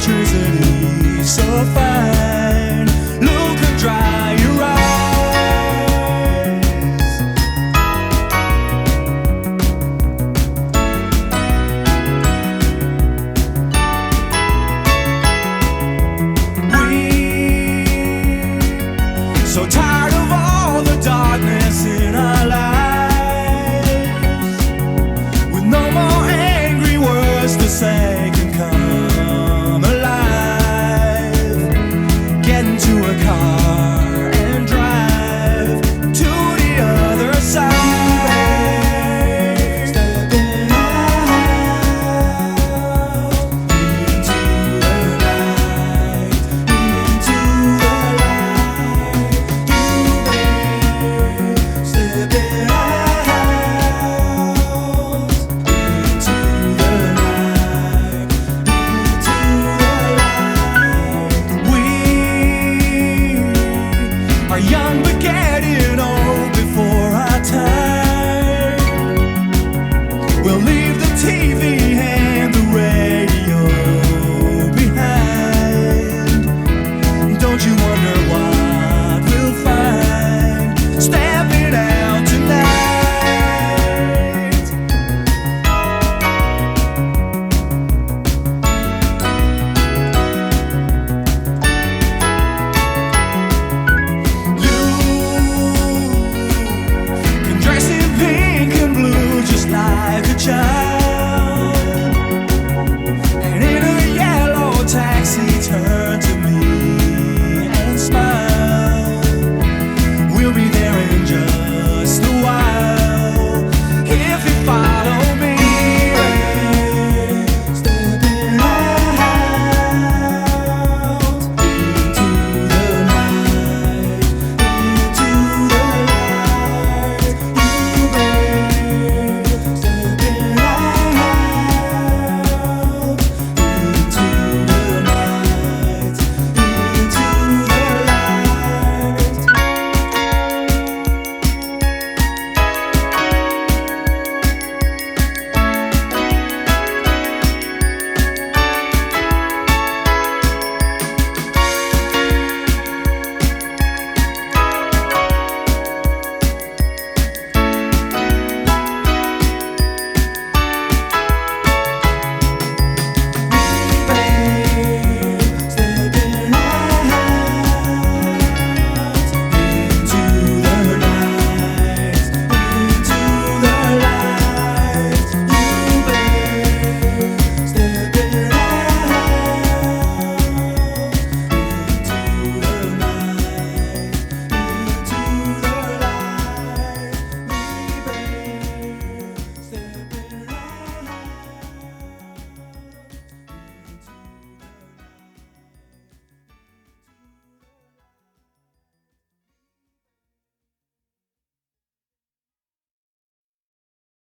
electricity so fine. young began.